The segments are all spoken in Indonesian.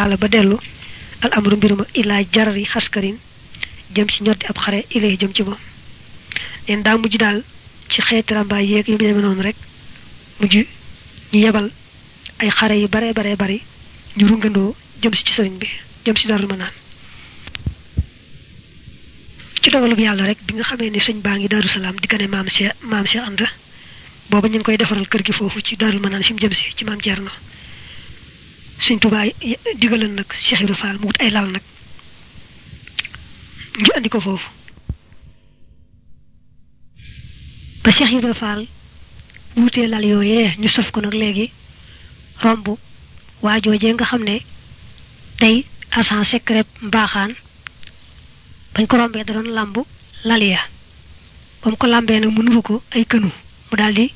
aala ba dellu al amru mbir ma ilaa jarari xaskarin jëm ci ñoddi ab xare ilay jëm ci moom. Neen daa mujj daal ci xeeti rambaay yeeg yu demee noonu rek mujj ñu yebal ay xare yu bare bare bari ñu rungandoo jëm ci sëriñ bi jëm si darul ma naan ci dogalub yàlla rek bi nga xamee ne sëñ baa ngi daru salaam di gane maam Cheikh maam Cheikh Anta booba ñu ngi koy defaral kër gi foofu ci darul ma naan fi mu jëm si ci maam Thierno sëñ Tuubaa digalan nag Cheikh Ibra Fall mu wut ay lal nag. Ñu andi ko foofu. Ba Cheikh Ibra Fall wutee lal yooyee ñu sof ko nag léegi romb waajoojee nga xam ne day agent secret mbaaxaan. Bañ ko rombee da doon làmb lal ya. Ko làmbee nag mu nuru ko ay kënu mu daldi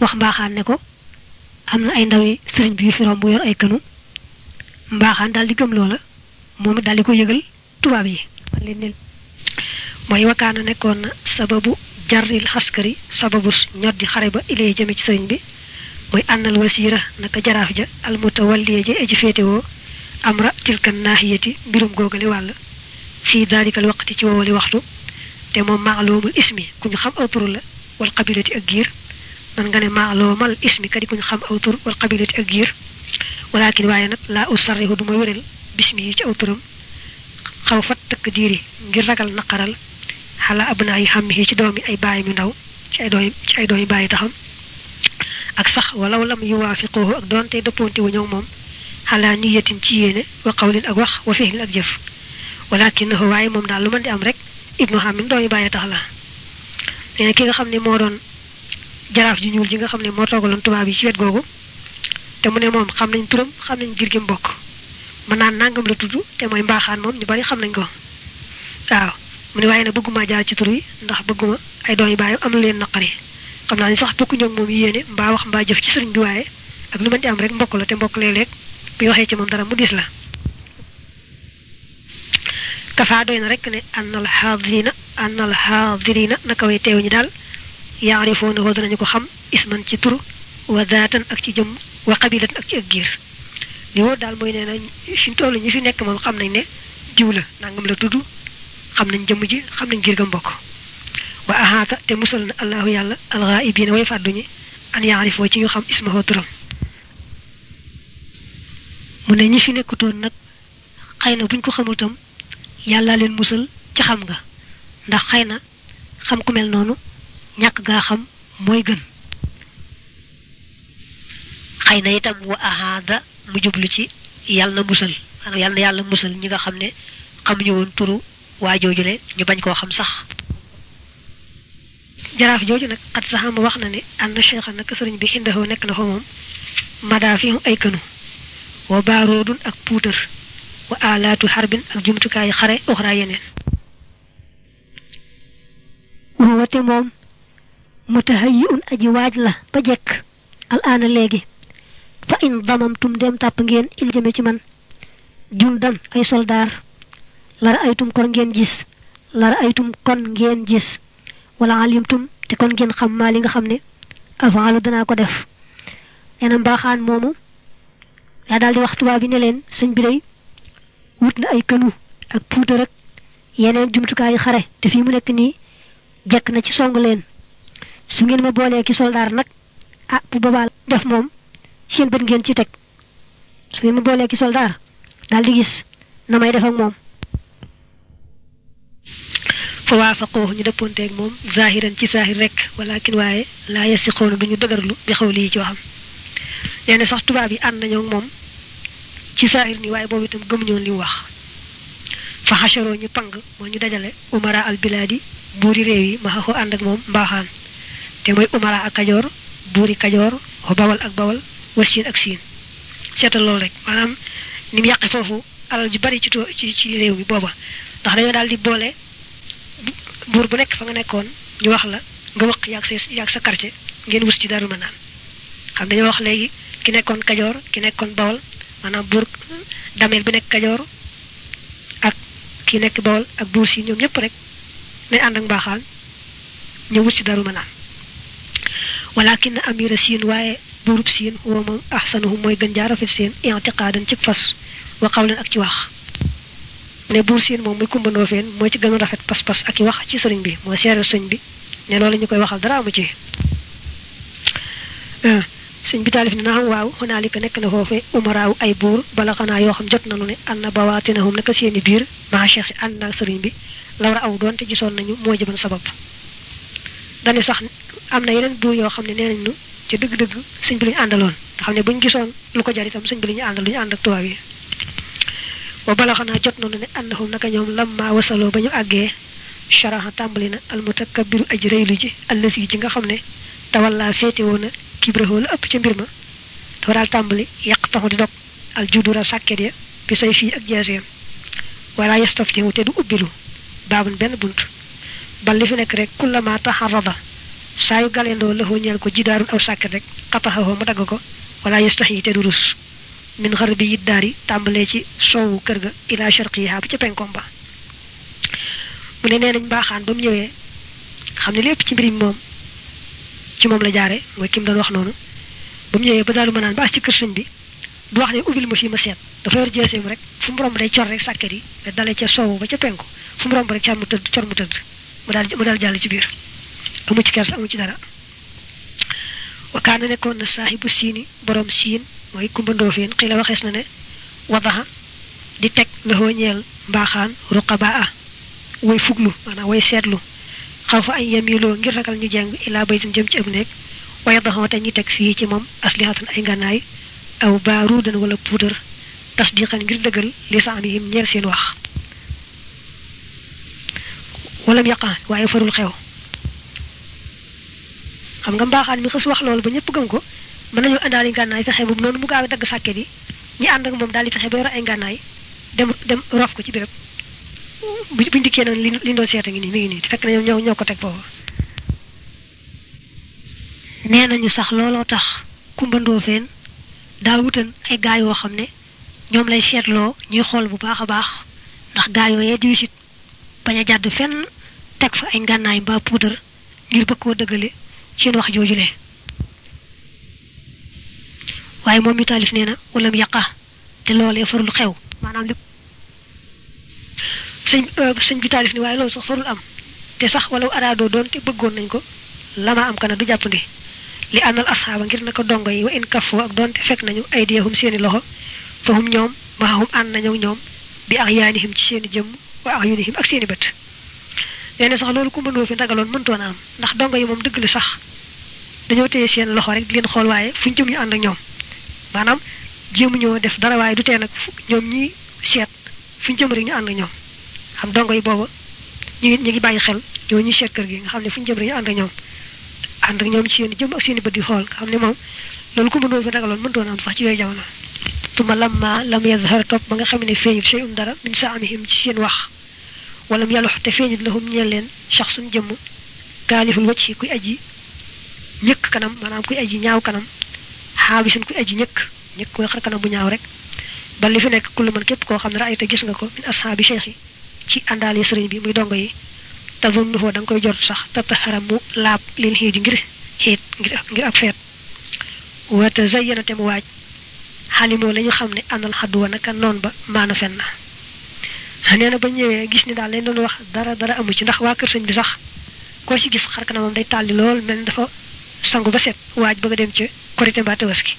wax ne ko amna ay ndawi serigne bi fi rombu yor ay kanu mbaxan dal di gëm lola momi dal di ko yëgal bi lenel moy wakana nekkon sababu jarril haskari sababu ñoddi xare ba ilay jëme ci serigne bi moy annal wasira naka jaraaf ja al mutawalli ja e ci fete wo amra tilkan nahiyati birum gogale wal fi dalikal waqti ci wo li waxtu te mom ma'lumul ismi kuñu xam aw la wal qabilati ak gir man nga ne maalumal ismi kadi ku ñu xam aw tur wal qabilati ak giir walakin waaye nag laa usarrihu du ma wéral bismi yi ci aw turam xaw fat tëkk diiri ngir ragal naqaral xalaa abnaa yi xam ci doomi ay baay mi ndaw ci ay doomi ci ay doomi bàyyi taxam ak sax walaw lam yuwaafiquhu ak doonte dëppoonte wu ñëw moom xalaa niyatin ci yéene wa qawlin ak wax wa fihlin ak jëf walakinahu waaye moom daal lu mën di am rek ibnu xamin doomi bàyyi tax la nee ki nga xam ne moo doon jaraaf ju ñuul ji nga xam ne moo toogaloon tubaab yi ci wet googu. Te mu ne moom xam nañ turam xam nañ giir gi mbokk mën naan nangam la tudd te mooy mbaaxaan moom ñu bari xam nañ ko. Waaw mu ne waaye nag bëgguma jaar ci tur wi ndax bëgguma ay doom bàyyi am lu leen naqari. Xam naa ni sax bokku ñoom moom yéene mbaa wax mbaa jëf ci sëriñ bi waaye ak lu mën am rek mbokk la te mbokk léeg-léeg ñu waxee ci moom dara mu dis la. Kafaa doy na rek ne annal xaadirina annal xaadirina naka way teew ñi daal yaarifoona ko danañu ko xam isman ci tur wa daatan ak ci jëm wa qabilatan ak ci ak giir li wóor daal mooy nee na mu toll ñi fi nekk moom xam nañ ne diw la nangam la tudd xam nañ jëmm ji xam nañ giir ga mbokk wa ahaata te musal na allahu yàlla alxaa'ibiina way fàdduñi mu ne ñi fi nekkutoon nag xëy na buñ ko xamul tam yàlla leen musal ci xam nga ndax xëy na xam ku mel noonu ñàkk gaa xam mooy gën xëy na itam wa ahaada mu jublu ci yàlla musal maanaam yàlla yàlla musal ñi nga xam xamuñu woon turu waa joojule ñu bañ koo xam sax. Jaraaf jooju nag xat saxama wax na ne ànd cheikha nag sëriñ bi xindahoo nekk na fa moom madaafi ay kënu wa baaroodun ak puutar wa alaatu xarbin ak jumtukaayu xare uxraa yeneen. Wate moom متهيئون أجي واجلة بجك. الآن ليجي فإن ضممتم دم تابنجين إلى جمجمان جندن أي سلدار لرأيتم كونجين جيس. لرأيتم كونجين جيس. ولا علمتم تكونجين خمالين خمني أفعالو دنا كدف أنا مباخان مومو. يدال دي وقتوا بينلين سنبري wutna ay kanu ak poudre ak yeneen jumtukaay xare te fi mu nekk nii jekk na ci song leen su ngeen ma boolee ki soldaar nag ah bu boobaa def moom seen bët ngeen ci teg. Su ngeen ma boolee ki soldaar daal di gis na may def ak moom. Fa waafaqoo ñu dëppoonteeg moom zahiran ci zahir rek walakin waaye laa yasiqoona duñu dëgërlu bi xaw lii ci waxam. Nee sax tubaab yi ànd nañoo moom ci zahir ni waaye boobu itam gëmuñoon li mu wax. Fa xasharoo ñu pang moo ñu dajale umara al bilaadi buuri réew yi ma xaxoo ànd ak mbaaxaan te mooy umara ak kajoor buuri kajoor wa bawal ak bawal wa siin ak siin. Seetal loolu rek maanaam ni mu yàqe foofu alal ju bari ci ci ci réew mi booba. Ndax dañoo daal di boole buur bu nekk fa nga nekkoon ñu wax la nga wax yaag sa yaag sa quartier ngeen wus ci Daaru Manaan. Xam dañoo wax léegi ki nekkoon kajoor ki nekkoon bawol maanaam buur dameel bi nekk kajoor ak ki nekk bawol ak buur si ñoom ñëpp rek nañ ànd ak mbaaxaan ñu wut ci Daaru Manaan walakin na amira siin waaye buurub siin huwa moom ahsanuhum mooy gën jaa rafet seen ci fas wa xawlen ak ci wax. Ne buur siin moom muy kumbandoo feen mooy ci gën rafet pas-pas ak i wax ci sëriñ bi mooy seeral sëñ bi ne loolu ñu koy waxal dara amu ci. Sëñ bi taalif ne naam waaw xonaalika nekk na foofe umaraaw ay buur bala xanaa yoo xam jot nanu ne ànd na bawaatinahum naka seeni biir maa cheikh ànd naag sëriñ bi lawra aw doonte gisoon nañu moo jëban sabab dane sax am na yeneen buur yoo xam ne nu ci dëgg-dëgg sëñ bi la ñu àndaloon nga xam ne bu ñu gisoon lu ko jar itam bi la ñu àndal lu ñu ak wa bala xanaa jot nanu ne annahum naka ñoom lamma wasaloo ba ñu àggee sharaha tàmbali na almutakabbiru aj ji allasi ji nga xam ne tawalla féete woon na kibrahoo la ëpp ca mbir ma. Dafa daal tàmbali di dog al judura ya bi say fii ak jaaseem wala te du ubbilu baabun benn bunt bal li fi nekk rek kullama taxarrada saa yu galendoo lëxoo ñeel ko jidaarun aw sàkket rek xataxawoo mu dagg ko wala yastaxi te du rus min xar bi yit daari tàmbalee ci soowu kër ga ila sharqiha ba ca penkom ba mu ne nee nañ mbaaxaan ba mu ñëwee xam ne lépp ci mbir mi moom ci moom la jaare mooy kim doon wax noonu ba mu ñëwee ba daalu ma naan ba ci kër sëñ bi du wax ne ubbil ma fii ma seet dafa yor jeeseem rek fu mu day cor rek te dale ca soowu ba ca penku fu mu rek cor mu tëdd cor mu tëdd mu daal mu daal jàll ci biir. Amu ci kers amu ci dara. Wakaana nekkoon na saaxibu siini borom siin mooy kumbandoo feen xëy la waxees na ne wadaxa di teg loxoo ñeel mbaaxaan ruqabaa way fuglu maanaam way seetlu. Xaw fa ay yemiloo ngir ragal ñu jeng ilaa baytin jëm ci ab néeg. Waaye daxoo te ñi teg fii ci moom aslihatan ay ngànnaay aw baaruudan wala puudar tasdiqan ngir dëggal li sa amihim ñeel seen wax walam yaqa waaye farul xew. Xam nga mbaaxaan mi xës wax loolu ba ñëpp gëm ko mën nañoo àndaale ngànnaay fexe bu noonu mu gaaw a dagg sàkket yi ñi ànd ak moom daal di fexe ba yor ay ngànnaay dem dem roof ko ci béréb. Buñ dikkee nag li li doon ngi nii mi ngi nii fekk na ñoo ñoo ko teg foofu. Nee nañu sax looloo tax feen daa wutan ay gaa yoo xam ne ñoom lay seetloo ñuy xool bu baax a baax ndax gaa yooyee di wisit bañ a jàdd fenn teg fa ay ngànnaay mbaa puudar ngir bëgg koo dëggale seen wax joojule waaye moom mi taalif nee na yaqa te loolee farul xew. Maanaam li sëñ sëñ bi taalif ni waaye loolu sax farul am. Te sax walaw araadoo doon te bëggoon nañ ko lama am kana du jàppandi li àndal asxaaba ngir na ko dongo yi wa in kafoo ak doonte fekk nañu ay diyahum seeni loxo fahum ñoom maxahum ànd nañu ñoom bi ak yaanihim ci seeni jëmm wa ak yunihim ak seeni bët na sax loolu ku mënoo fi ragaloon mëntoon am. Ndax dongo yi moom dëgg li sax. Dañoo téye seen loxo rek di leen xool waaye fu ñu jëm ñu ànd ak ñoom. Maanaam jéemuñoo def dara waaye du tee nag ñoom ñi seet fu ñu jëm rek ñu ànd ak ñoom. Xam dongo yi booba ñu ñu ngi bàyyi xel ñoo ñi seet kër gi nga xam ne fu ñu jëm rek ñu ànd ak ñoom. Ànd ak ci jëm ak seen di xool nga xam ne moom ku mënoo fi ragaloon mëntoon am sax ci yooyu jamono. Tuma lamma lam topp ba nga xam ne feeñut shay'un dara min saamihim ci seen wax walam yaluh te feñu lahum ñel len shakhsun jëm galiful wacci kuy aji ñëk kanam manam kuy aji ñaaw kanam habisun kuy aji ñëk ñëk koy xar kanam bu ñaaw rek ba li fi nek kul man kep ko xamne ra'ayta gis nga ko min ashabi sheikhi ci andali serigne bi muy dongo yi tazunnuhu dang koy jort sax tataharamu lab lil hidi ngir hit ngir ngir ak fet wa tazayyana tam waj halimo lañu xamne anal hadwa naka non ba mana fenna na nee na ba ñëwee gis ni daal lañ doon wax dara dara amu ci. Ndax waa kër sëñ bi sax koo ci gis xar kanamam day tàlli lool mel dafa sangu ba set waaj bëgg dem ci korité mbaa tabaski.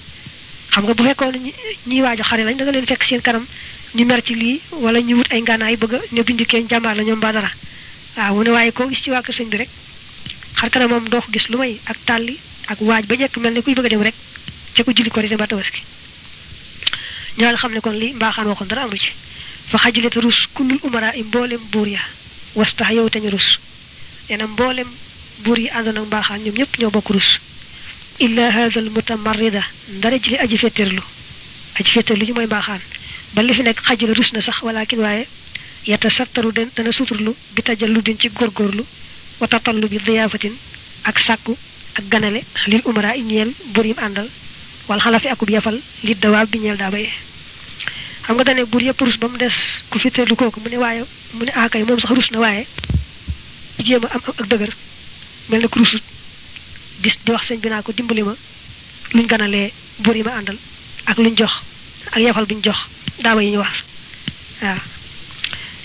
Xam nga bu fekkoon ñuy waaj a xare lañ da nga leen fekk seen kanam ñu mer ci lii wala ñu wut ay ngànnaay bëgg ne bindi kenn jàmbaar la ñoom mbaa dara. Mu ne waaye koo gis ci waa kër sëñ bi rek xar kanamam doo ko gis lu may ak tàlli ak waaj ba jekk mel ne kuy bëgg dem rek ca ko julli korité mbaa tabaski. Ñu daal xam ne kon li mbaaxaan waxoon dara amu ci fa xajilete rus kullul umara yi mboolem buur ya wastax yow tañu rus nee na mboolem buur yi àndoon ak mbaaxaan ñoom ñëpp ñoo bokk rus illa hadal mutamarrida ndara ji aji fetterlu aji fetterlu ji mooy mbaaxaan ba li fi nekk xajila rus na sax walakin waaye yata sattaru den dana suturlu bi tajallu din ci góorgóorlu wa tatallu bi diyaafatin ak sàkku ak ganale lil umara i ñeel buur yim àndal wala xalafi akub yafal li dawaab bi ñeel daa baye xam nga dane buur yëpp rus ba mu des ku fetterlu kooku mu ne waaye mu ne akay moom sax rus na waaye jéem am ak dëgër mel na ku rusut di di wax sëñ bi naa ko dimbali ma luñ ganalee buur yi ma àndal ak luñ jox ak yafal buñ jox daaba yi ñu war waaw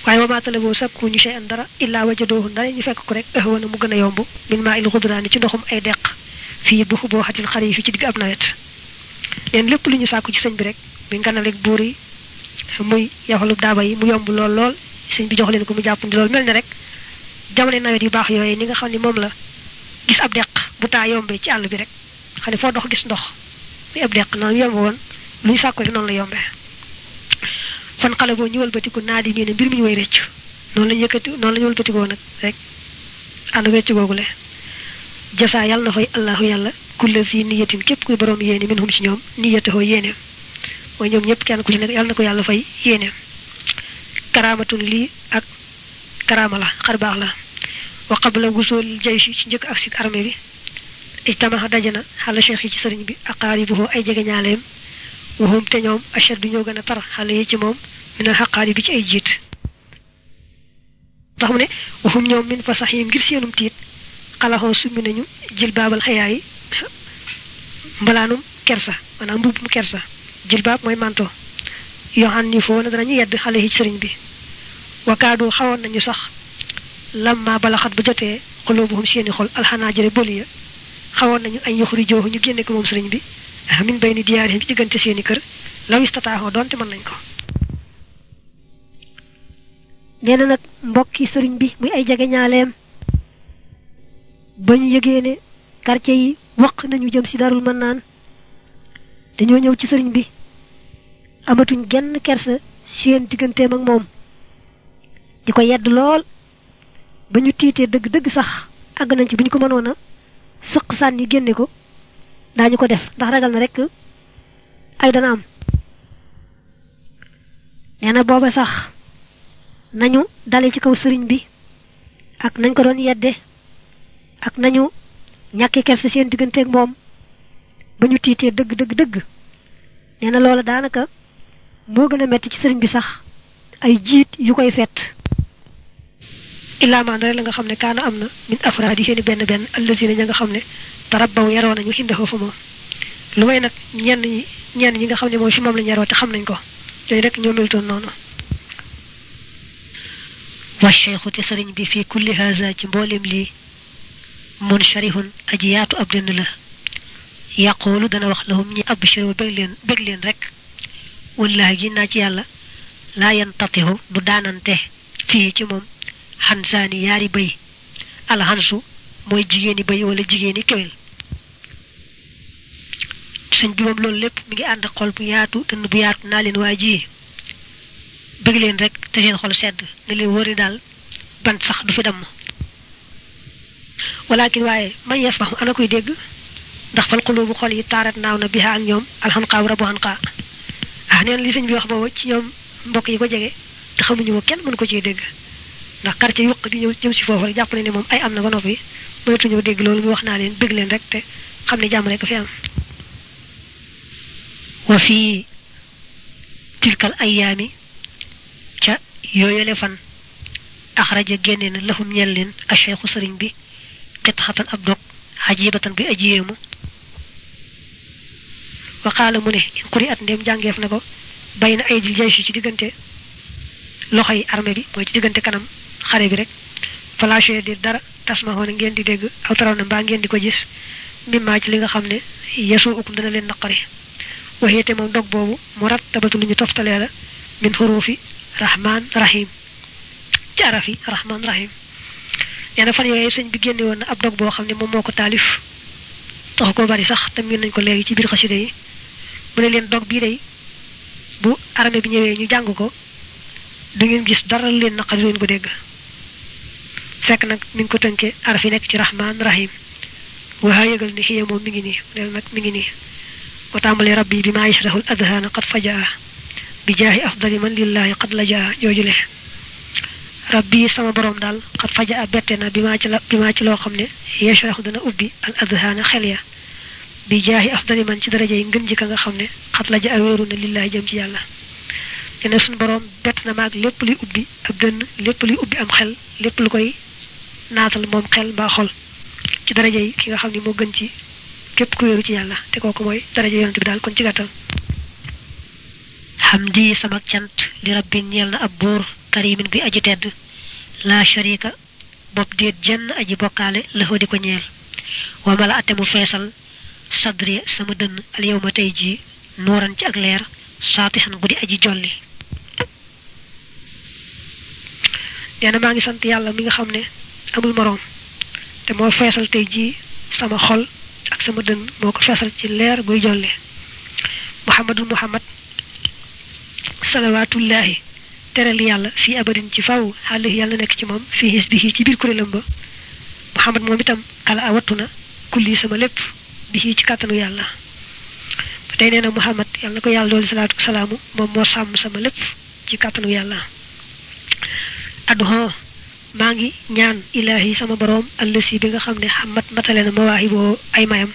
waaye wa maatala boo sakku ñu shay an dara illaa wajadoohu ndara ñu fekk ko rek ëhwana mu gën a yomb min maa il xudraani ci ndoxum ay deq fii bu boo xatil xar fi ci digg ab nawet leen lépp lu ñu sàkku ci sëñ bi rek muy nganaleeg buur yi muy yaxalub daaba yi mu yomb lool lool. Sëñ bi jox leen ko mu jàppandi lool mel ne rek jamono nawet yu baax yooyu ni nga xam ne la gis ab deq bu taa yombee ci àll bi rek. Xam ne foo dox gis ndox. Muy ab deq noonu yomb woon lu ñu sàkku rek noonu la yombee. Fan xale boo ñu wëlbatiku naa di mii ne mbir mi way rëccu. Noonu la ñu yëkkati noonu la ñu wëlbatikoo nag rek. Ànd rëccu googule. Jasaa yàlla na fay allahu yàlla. Kulle fi niyatin képp kuy borom yéene min hum ci ñoom niyatahoo yéeneem mooy ñoom ñëpp kenn ku ci nekk yàlla na ko yàlla fay yéeneem karaamatun lii ak karaama la xar baax la wa qabla wusul jayshi ci njëkk ak si armée bi ijtamaha dajana xala cheikh yi ci sëriñ bi aqaaribuhu ay jege ñaaleem waxum te ñoom ashaddu ñoo gën a tar xale yi ci moom minal xaqaari bi ci ay jiit tax mu ne waxum ñoom min fa sax yi ngir seenum tiit xalaxoo summi nañu jil baabal xayaa yi mbalaanum kersa maanaam mbubb mu kersa jil baab mooy manto. Yoo xam ni foo na danañu yedd xale yi ci sëriñ bi. Wakaadu xawoon nañu sax lamma balaxat bu jotee xuloobuhum seeni xol alxanaa jëre boli ya xawoon nañu ay yoxuri jooxu ñu génne ko moom sëriñ bi min bay ni diyaarihim ci diggante seeni kër law istataaxoo doonte mën nañ ko. Nee na nag mbokki sëriñ bi muy ay jege ñaaleem ba ñu yëgee quartier yi waq nañu jëm ci darul mën naan dañoo ñëw ci sëriñ bi amatuñ genn kersa seen digganteem ak moom. Di ko yedd lool. Ba ñu tiitee dëgg-dëgg sax àgg nañ ci bu ñu ko mënoon a sëq sànni génne ko. Daañu ko def ndax ragal na rek ay dana am. Nee na booba sax nañu dale ci kaw sëriñ bi ak nañ ko doon yedde ak nañu ñàkki kersa seen digganteeg moom ba ñu tiitee dëgg dëgg dëgg nee na loola daanaka moo gën a metti ci sëriñ bi sax ay jiit yu koy fett illaamaan rek la nga xam ne kaana am na min afraadi xéeni benn benn allazina ña nga xam ne tarabbaw yaroo nañu xindexoo fa moom lu may nag ñenn ñi ñenn ñi nga xam ne moom fi moom lañu yaroo te xam nañ ko yooyu rek ñoo meltoon noonu wa cheikhu te sëriñ bi fii kulli haza ci mboolem lii munsharihun aji yaatu ab dënn la yaqulu dana wax lahum ñi abshiru bég leen bég leen rek wallahi gi naa ci yàlla laa yantatihu du daanante fii ci moom xansaani yaari bëy alxansu mooy jigéeni bëy wala jigéeni kéwél sëñ bi moom loolu lépp mi ngi ànd xol bu yaatu dënn bu yaatu naa leen waa ji bëgg leen rek te seen xol sedd nga leen wëri daal bant sax du fi damm walakin waaye man yasmax ana koy dégg ndax fal xuloobu xol yi taarat naaw na biha ak ñoom alxanqaaw rabu xanqaa ah neen li sëñ bi wax boobu ci ñoom mbokk yi ko jege te xamuñu ko kenn mënu ko ciy dégg ndax quartier yuq di ñëw jëm si foofu rek jàpp ne ne moom ay am na ba noppi mënatuñoo dégg loolu mu wax naa leen bëgg leen rek te xam ne jàmm rek fi am wa fii tilkal ayaami ca yooyale fan axraja génne na lahum ñel leen a cheikhu sëriñ bi xitxatan ab dog xajibatan bi ajiyeemu وقال مني إن قرئت نيم جانجي فنغو بين أيدي الجيش في ديغنت لوخاي أرمي بي موي ديغنت كانم خاري بي ريك فلا شي دي دار تسمع هون نين دي ديغ أو ترون با نين ديكو جيس مي ماج ليغا خامني يسو أوك دنا لين نقري وهي تي مام دوك بوبو مرتبت ني توفتالي من حروف رحمن رحيم تعرفي رحمن رحيم يعني فان يي سيغ بي ген ني وون اب دوك بو خامني مام موكو تاليف taxu ko bari sax tam ngeen nañ ko léegi ci biir xasida yi mu ne leen dog bii day bu armée bi ñëwee ñu jàng ko du ngeen gis dara leen naqari leen ko dégg fekk nag mi ngi ko tënkee araf yi nekk ci rahman rahim waxaa yëgal ni xiye moom mi ngi nii neel nag mi ngi nii wa tàmbalee rabbi bi maa yashrahul adhaana qad fajaa bi jaahi afdali man lillahi qad lajaa joojule rabbi sama borom daal xat faja a bette na bi maa ci la bi maa ci loo xam ne yashrahu dana ubbi al adhaana xel ya bi jaahi afdali man ci daraja yi ngën ji ka nga xam ne xat la ja a wéeru na lillahi jëm ci yàlla te ne suñu borom bett na maag lépp luy ubbi ab dënn lépp luy ubbi am xel lépp lu koy naatal moom xel mbaa xol ci daraja yi ki nga xam ne moo gën ci képp ku wéeru ci yàlla te kooku mooy daraja yonent bi daal kon ci gàttal hamdi sama cant li rabbin ñeel na ab buur karimin bi aji tedd la sharika bopp déet jenn aji bokkaale laxoo di ko ñeel. Wa mala ate mu sadri sama dënn al yow ma tey ci ak leer gudi aji jolli. Neena maa ngi sant yàlla mi nga xam amul te sama xol ak sama dënn moo ko feesal ci leer guy jolli. Muhammadul muhammad salawatullahi teral yàlla fi abadin ci faw xale yàlla nekk ci moom fi his bi ci biir kuréelam ba. Muhammad moom itam kala awatuna kulli sama lépp bi ci kàttanu yàlla. Ba tey nee na muhammad yàlla na ko yàlla dooli salaatu salaamu moom moo sàmm sama lépp ci kàttanu yàlla. Adduhoo maa ngi ñaan ilahi sama boroom allësi bi nga xam ne xamat matale na mawaahi boo ay mayam.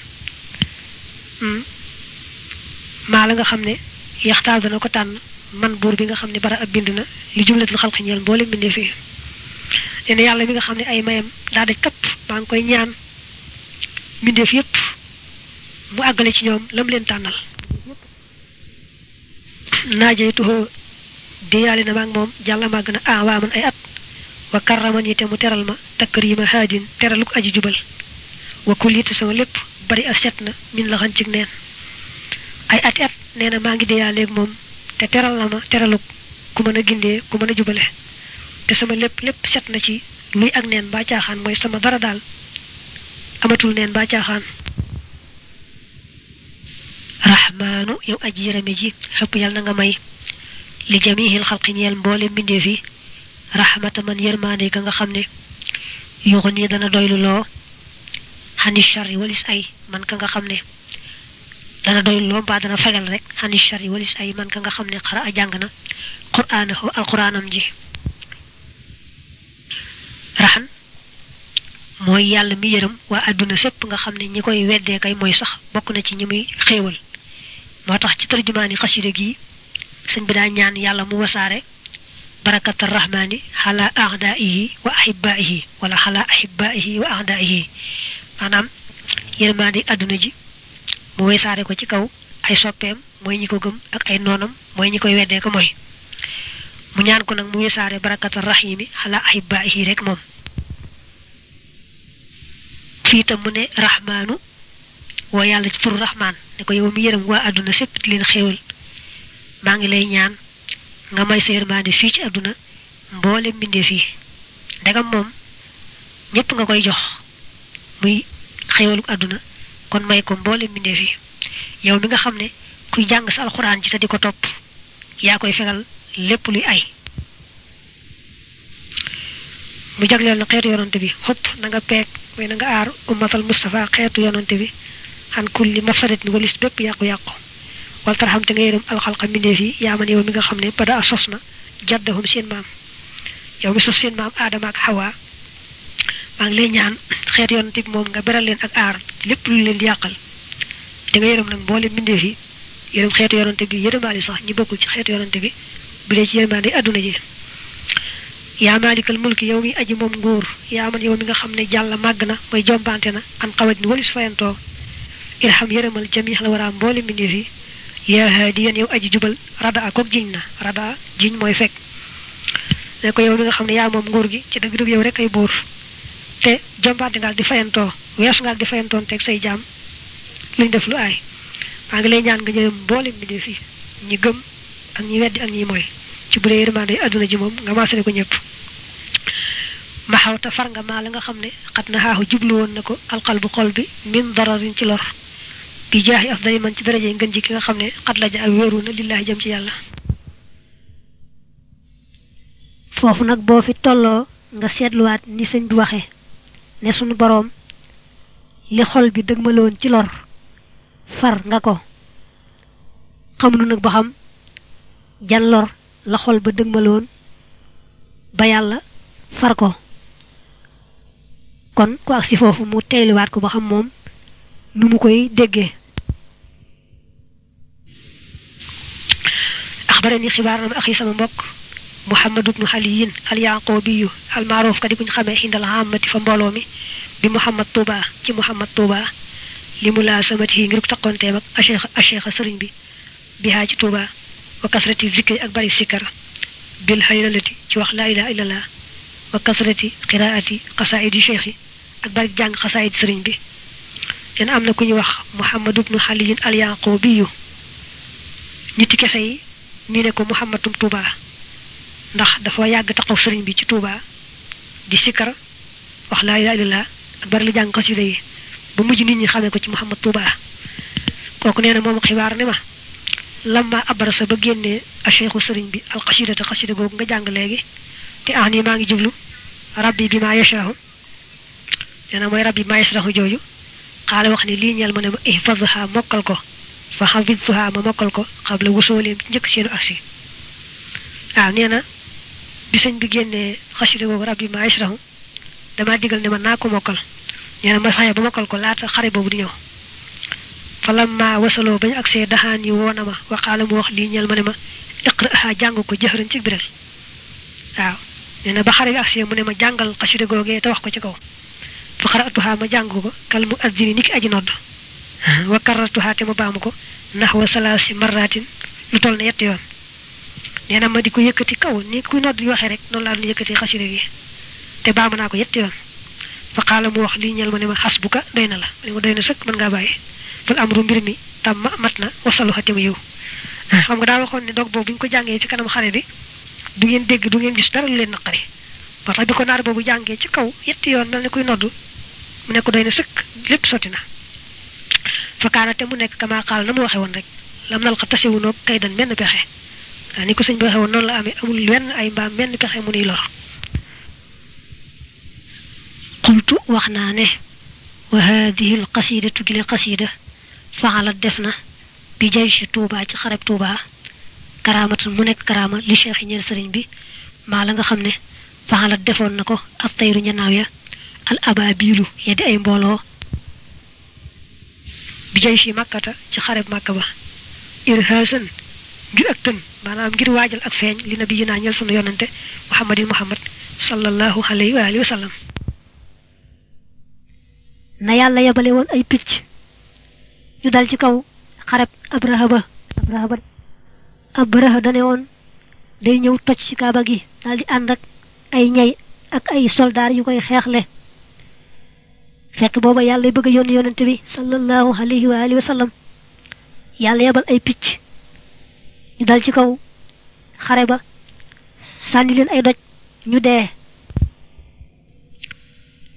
Maa la nga xam ne yaxtaar dana ko tànn man buur bi nga ne bara ab bind na li jumlatul xalqi ñeel mboole mbindee fii nee yàlla mi nga xam ne ay mayam daa daj kapp maa ngi koy ñaan mbindeef yépp mu àggale ci ñoom lam leen tànnal. Naajeytuhoo diyaale na maag moom jàlla màgg na ah waa man ay at. Wa karraman yi te teral ma takrima haadin teraluk aji jubal. Wa kullite sama bari na min la xan cig neen. Ay ati at nee na maa te teral na ma teraluk ku mën a gindee ku mën a jubale. Te sama lépp lépp set na ci luy ak neen ba caaxaan mooy sama dara daal amatul neen ba caaxaan. Rahmaanu yow aji yërame ji xëpp yàlla na nga may. Li jamihil xalqi ñeel mboole mbindeef yi rahmata man yërmaande ga nga xam ne yuxu dana doylu loo. Xani walis ay man ka nga xam dana doy lo ba dana fegal rek ani shari walis ay man ka nga xamne xara jang na qur'anahu alquranam ji rahan moy yalla mi yeureum wa aduna sepp nga xamne ñikoy wedde kay moy sax bokku na ci ñimuy xewal motax ci tarjumaani khashida gi señ bi da ñaan yalla mu wasare barakat arrahmani ala a'da'ihi wa ahibbaihi wala ala ahibbaihi wa a'da'ihi manam yermandi aduna ji mu wesaare ko ci kaw ay soppeem mooy ñi ko gëm ak ay noonam mooy ñi koy weddee ko mooy. Mu ñaan ko nag mu wesaare barakat arrahimi xala ahibaihi rek moom. Fii tam mu ne rahmaanu woo yàlla ci turu rahmaan ne ko yow mi yërëm waa àdduna sépp di leen xéewal maa ngi lay ñaan nga may sa yërmaande fii ci àdduna mboole mbindee fii ndegam moom ñépp nga koy jox muy xéewalu àdduna kon may ko mboole mbindee fii yow mi nga xam ne kuy jàng sa alxuraan ci te di ko topp yaa koy fegal lépp luy ay mu jagleel na xeetu yonante bi xut na nga peeg mooy na nga aar ummatal Mustafa xeetu yonante bi xan kulli mafsadatin walis bépp yàqu-yàqu wal tarxam te nga yërëm alxalqa mbindeef yi yaa man yow mi nga xam ne bada a sos na jaddahum seen maam yow mi sos seen maam aadama ak xawa maa ngi lay ñaan xeetu yonante bi moom nga beral leen ak aar lépp lu leen di yàqal te nga yërëm nag mboole mbindeef yi yërëm xeetu yonante bi yërëmaali sax ñi bokkul ci xeetu yonante bi bu dee ci yërmaande àdduna ji yaa maalikal mulki yow mi aji moom nguur yaa man yow mi nga xam ne jàll màgg na mooy jombante na an xawaj ni walis fayantoo irham yërëmal jamix la waraam mboole mbindeef yi yaa haadiyan yow aji jubal rada a kook jiñ na rada jiñ mooy fekk ne ko yow mi nga xam ne yaa moom nguur gi ci dëgg-dëgg yow rek ay buur te jombante ngaal di fayantoo weesu ngaal di fayantoon teg say jaam luñ def lu aay maa ngi lay ñaan nga ñërëm mboole mbindeef yi ñi gëm ak ñi weddi ak ñi mooy ci bu dee yërmande àdduna ji moom nga ko far nga maa la nga xam ne xat na xaaxu jublu woon na ko alqalbu xol bi min dararin ci lor. Bi jaaxi afdali man ci daraje ngën ji ki nga xam ne xat la ja ak wéeru na lillaahi jëm ci yàlla. Foofu nag boo fi tolloo nga ni sëñ bi waxe ne sunu boroom li xol bi ci lor far nga ko. Xamunu nag ba xam jan lor la xol ba dëgmaloon ba yàlla far ko. Kon ku agsi foofu mu teyliwaat ko ba xam moom nu mu koy déggee. Xibaar na ma axi محمد بن علي اليعقوبي المعروف كدي بن خامي عند العامة فمبولومي بمحمد طوبا كي محمد طوبا لملاسمته غير تقونتي مك الشيخ الشيخ سرين بي بهاج طوبا وكثرة الذكر أكبر السكر بالحيلة ci wax la ilaha illa allah wa kasrati qiraati qasaid shaykh ak bari jang qasaid serigne bi en amna ku ñu wax muhammad ibn khalid al yaqubi ñi ti kessay ñi ne ko muhammadum tuba ndax dafa yàgg taxaw sëriñ bi ci tuuba di sikkar wax laa ilaha illallah ak bari lu jàng xasida yi ba mujj nit ñi xamee ko ci muhammad tuuba kooku nee na moom xibaar ne ma lamma abrasa ba génnee a cheikhu sëriñ bi al xasidata xasida googu nga jàng léegi te ah nii maa ngi jublu rabbi bi maa yashrahu nee na mooy rabbi maa yashrahu jooju xaala wax ni lii ñeel ma ne ma ihfadha mokkal ko fa xafidtuha ma mokkal ko xabla wusooleem njëkk seenu aksi waaw nee na bi sëñ bi génnee xasida googu rabbi maa yashrahu dama digal ne ma naa ko mokkal nee ma faxe ba mokkal ko laata xare boobu di ñëw falamma wasaloo bañu agsee daxaan yi woona ma waxaala mu wax lii ñeel ma ne ma iqra'ha jàng ko jëxëran ci biral waaw nee na ba xare bi agsee mu ne ma jàngal xasida googee te wax ko ci kaw fa xaratuha ma jàng ko kal mu addini ni ki aji nodd wa karratuha te ma baamu ko ndax wa salaasi marratin lu toll ne yetti yoon nee na ma di ko kaw ni kuy nodd di waxee rek noonu laa doon yëkkati xasida gi te baamu naa ko yetti yoon fa xaala mu wax lii ñeel ma ne ma xasbuka doy na la. Ne ma doy na sëkk mën ngaa bàyyi fal amru mbir mi tam ma mat na wasalu xatim yiw xam nga daa waxoon ne dog boobu bu ñu ko jàngee ci kanam xare bi du ngeen dégg du ngeen gis dara lu leen naqari. Moo tax bi ko naar boobu jàngee ci kaw yetti yoon mel ne kuy noddu mu nekk doy na sëkk lépp sotti na. Fa kaana te mu nekk kama xaal na mu waxe woon rek lam nal xa tasewunoog kay dan menn pexe ni ko señ bi xewon non la amé amul wenn ay mbaam menn pexé mu ni lor qultu waxna ne wa hadhihi al qasidatu gile qasida fa'alat defna bi jaysh tuba ci xarab tuba karamatu mu nek karama li cheikh ñen serigne bi ma la nga xamne fa'alat defon nako at tayru ñanaaw ya al ababilu ya di ay mbolo bi jaysh makkata ci xarab makka ba irhasan ngir ak tën maanaam ngir waajal ak feeñ li nabi yi naa ñeel sunu yonante muhammadin muhammad sallallahu alayhi wa alihi wa sallam. Na yàlla yebale woon ay picc ñu dal ci kaw xareb abraha ba. Abraha ba. Abraha dane woon day ñëw toj ci kaaba gi daal di ànd ak ay ñay ak ay soldaar yu koy xeexle. Fekk booba yàlla bëgg yónni yonente bi sallallahu alayhi wa alihi wa sallam. Yàlla yebal ay picc ñu dal ci kaw. Xare ba sànni leen ay doj ñu dee.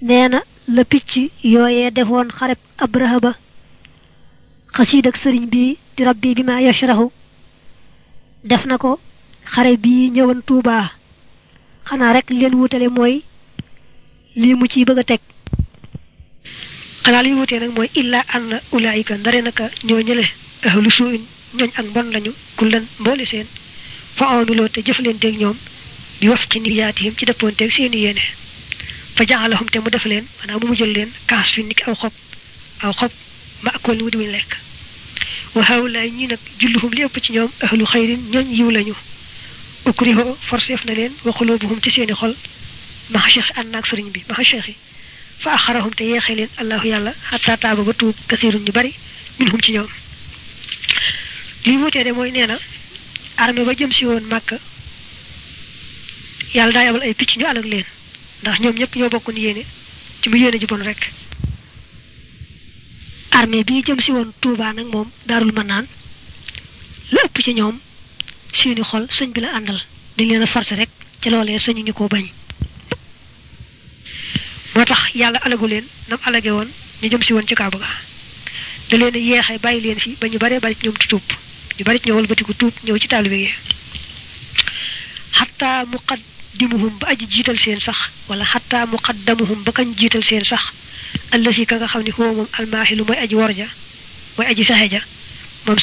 Nee na la picc yooyee defoon xareb abraha ba xasiid ak sëriñ bi di rabbi bi ma yashrahu. Def na ko xare bii ñëwoon tuubaa xanaa rek leen wutale mooy lii mu ciy bëgg a teg. Xanaa li ñu wutee nag mooy illa ann ulaayika ndare naka ñoo ñële ahlu ñooñ ak mbon lañu kullan mboole seen fa amiloo te jëflanteeg ñoom bi wafqi niyaatihim ci dëppoonteeg seeni yéene fa jaxalahum te mu def leen maanaam mu mujjal leen kaas fi niki aw xob aw xob ma akool wu dimuñ lekk wa hawlaay ñi nag julluhum li ëpp ci ñoom ahlu xayrin ñooñ yiw lañu ukriho forseef na leen wa xulubuhum ci seeni xol maxa cheikh ànd naag sëriñ bi maxa cheikh fa axarahum te yeexee leen allahu yàlla xataa taaba ba tuub kasirun ñu bari minhum ci ñoom lii wutee de mooy nee na armée ba jëm si woon màkk yàlla daa yabal ay picc ñu alag leen ndax ñoom ñëpp ñoo bokk yéene ci mu yéene ji bon rek. Armée bii jëm si woon Touba daarul mën naan la ëpp ci ñoom seeni xol sëñ bi la àndal dañ leen a forcé rek ca loolee sëñu ñu ko bañ. Moo tax yàlla alagu leen nam alage woon ñu jëm si woon ci Kaaba ga da leen a yeexe bàyyi leen fi ba ñu baree bari ci ñoom tu tuub ñu bari ci ñoom walbatiku tuub ñëw ci taalibe gi xataa muqaddimuhum ba aji jiital seen sax wala xataa muqaddamuhum ba kañ jiital seen sax allasi ka nga xam ne huwa moom almaaxilu mooy aji worja mooy aji fexe ja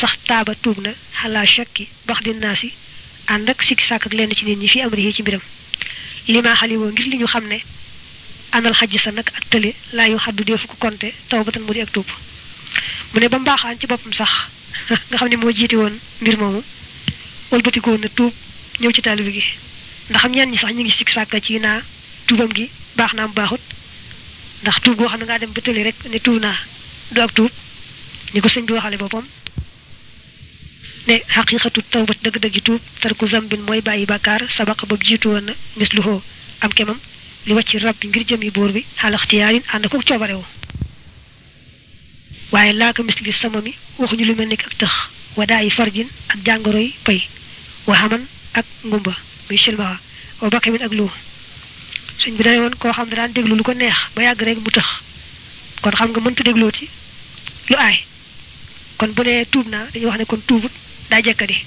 sax taaba tuub na xalaa shakki bax di naasi ànd ak sikki sàkk ak lenn ci nit ñi fi amrihi ci mbiram lima xaliwoo ngir li ñu xam ne anal xajj sa nag ak tële laa yu xaddu deefu ko konte taw batan mu di ak tuub mu ba mbaaxaan ci boppam sax nga xam ne moo jiite woon mbir moomu walbatikoon na tuub ñëw ci taalibe gi. Ndax xam ñenn ñi sax ñu ngi sikk sàkk ci naa tuubam gi baax naa mu baaxut. Ndax tuub goo xam ne ngaa dem ba tële rek ne tuub naa du ak tuub. Ni ko sëñ bi waxale boppam ne xaqiqatu tawbat dëgg-dëggi tuub tarku zambin mooy bàyyi bàkkaar sabaqa ba jiitu woon na misluhoo am kemam li wàcci rab bi ngir yi buur bi xalaxtiyaarin ànd ko coobarewu waaye laaka misli sama mi waxuñu lu mel ni ak wadaa yi farjin ak jàngoro yi pay waxaman ak ngumba muy silmaxa wa bakamin ak lu suñ bi dane woon xam ne daan lu ko neex ba yàgg rek mu tëx. Kon xam nga mënta déglooti lu aay. Kon bu nee tuub naa wax ne kon tuubut daa jekkadi.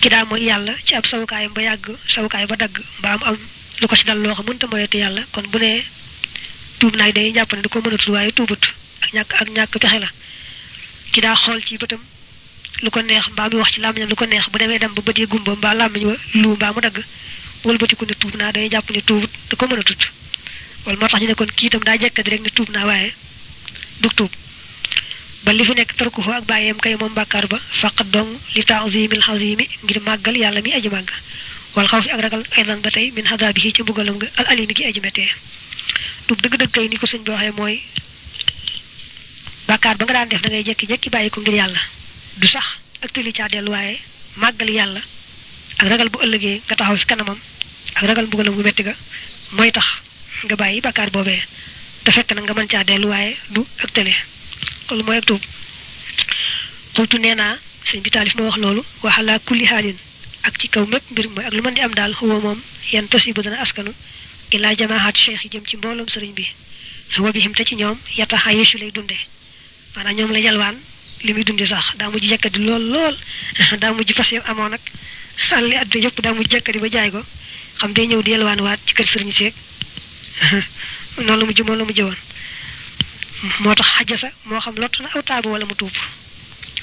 Ki daa mooy yàlla ci ab sawukaayam ba yàgg sawukaay ba dagg mbaa am lu ko ci dal loo xam mënta moyete yàlla. Kon bu nee tuub day ne da ko tuubut ak ñàkk ak ñàkk pexe la. Ki daa xool ci bëtam lu ko neex mbaa muy wax ci làmmiñam lu ko neex bu demee dem ba bët yi gumba mbaa làmmiñ wa lu mbaa mu dagg wëlbatiku ne tuub naa day jàpp ne tuubut da ko mënatut wala moo tax ñu ne kon kii itam daa jekkadi rek ne tuub naa waaye du tuub. Ba li fi nekk tarku fa ak bàyyeem kay moom bàkkaar ba faqat dong li taazimil xazimi ngir màggal yàlla mi aji màgg. Wal fi ak ragal aydan ba tey min xadaabihi ci mbugalam nga al alimi gi aji méttee. Tuub dëgg-dëgg kay ni ko sëñ bi waxee mooy bàkkaar ba nga daan def da ngay jekki-jekki bàyyi ko ngir yàlla. Du sax ak tëli caa dellu waaye màggal yàlla ak ragal bu ëllëgee nga taxaw fi kanamam ak ragal mbugalam gu métti ga mooy tax nga bàyyi bàkkaar boobee. Te fekk na nga mën caa dellu waaye du ak tëli loolu mooy ak tuub. Xultu nee naa sëñ bi taalif ma wax loolu waxalaa kulli xaalin ak ci kaw mépp mbir mooy ak lu mën di am daal xuwa moom yan tosi ba dana askanu ilaa jamaahaat cheikh yi jëm ci mbooloom sëriñ bi wa bihim te ci ñoom yeesu lay dunde maanaam ñoom la yalwaan li muy dunde sax daa mujj jekkadi lool lool. Daa mujj fas yam amoon nag àlli àdduna yëpp daa mujj jekkadi ba jaay ko. Xam day ñëw di yalwaan waat ci kër sëriñ seeg noonu la mujj moom la mujj woon. Moo tax xajasa moo xam lott na aw taabu wala mu tuub.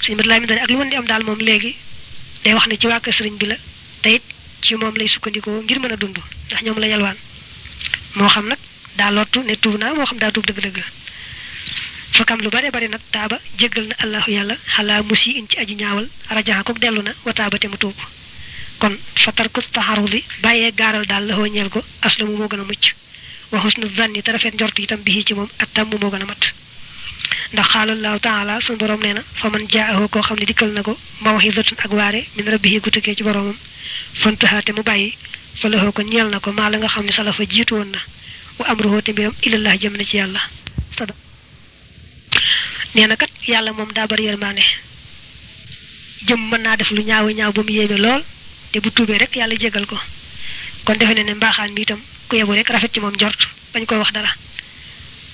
Sëñ mat laa mi dane ak lu mën di am daal moom léegi day wax ne ci waa kër sëriñ bi la te it ci moom lay sukkandikoo ngir mën a dund ndax ñoom la yalwaan. Moo xam nag daa lottu ne tuub naa moo xam dëgg-dëgg fakam lu bare bari nag taaba jéggal na allahu yàlla xalaa musi in ci aji ñaawal rajaxa ko dellu na wa taaba te mu tuub kon fa tarku taxarudi bàyyee gaaral daal la ñeel ko aslamu moo gën a mucc wa xusnu zanni te rafet njort itam bi ci moom at tàmm moo gën a mat ndax xaalallahu taala suñu borom nee na jaahu koo xam ne dikkal na ko ak waare min rabbihi gu tukkee ci boromam fantaha te mu bàyyi fa laxoo ko ñeel na ko la nga xam salafa jiitu woon na wa amruhu te mbiram ilallah jëm ci yàlla nee na kat yàlla moom daa bari yërmaane. Jëm mën naa def lu ñaaw ñaaw ba mu yéeme lool te bu tuubee rek yàlla jégal ko. Kon defe ne ne mbaaxaan mi itam ku yebu rek rafet ci moom njort bañ koy wax dara.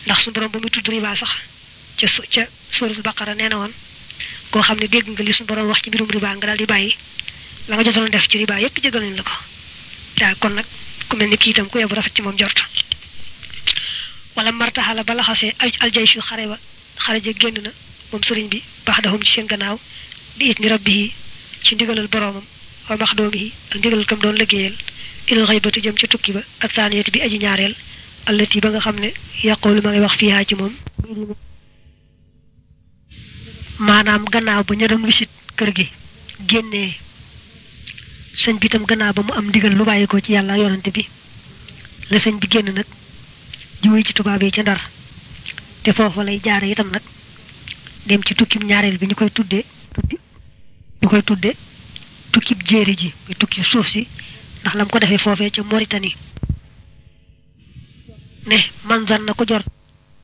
Ndax su borom ba muy tudd riba sax ca ca suratul baqara nee na woon koo xam dégg nga li su borom wax ci mbirum riba nga daal di bàyyi. La nga jotoon def ci riba yépp nañ la ko. Kon nag ku mel ni kii itam ku yebu rafet ci moom njort. Wala martaxala ba aljaysu xare xare ja génn na moom sëriñ bi baax daxum ci seen gannaaw bi it ni rabbihi ci ndigalal boroomam wa max doomihi ak ndigalal kam doon liggéeyal ilal xaybati jëm ci tukki ba ak saaniyati bi aji ñaareel allati ba nga xam ne yàqoolu ma ngi wax fiihaa ci moom maanaam gannaaw ba ña wisit kër gi génnee sëñ bi itam gannaaw ba mu am ndigal lu bàyyi ko ci yàlla yonante bi la sëñ bi génn nag jiwee ci tubaab yi ca ndar te foofa lay jaare itam nag dem ci tukkib ñaareel bi ñu koy tuddee ñu koy tuddee tukkib jéeri ji muy tukki suuf si ndax lam ko defee foofee ca Mauritanie ne manzar na ko jor